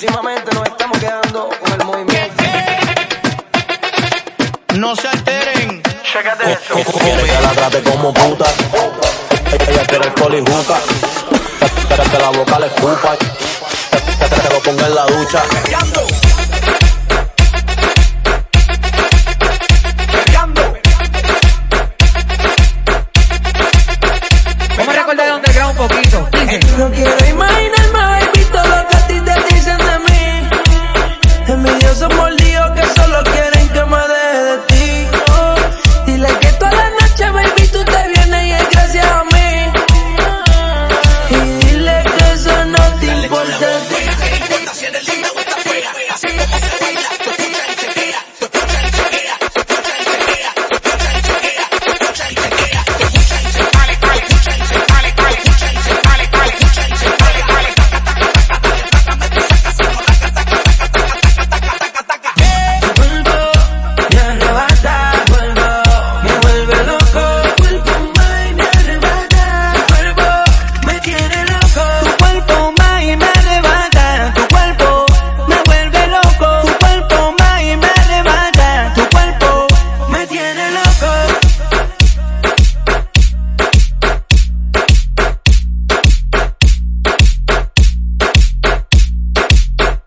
Últimamente nos estamos quedando con el movimiento. No se alteren. Chécate eso. Quiere que la trate como puta. Ella quiere alcohol y juca. Que la boca le escupa. Que te lo ponga en la ducha.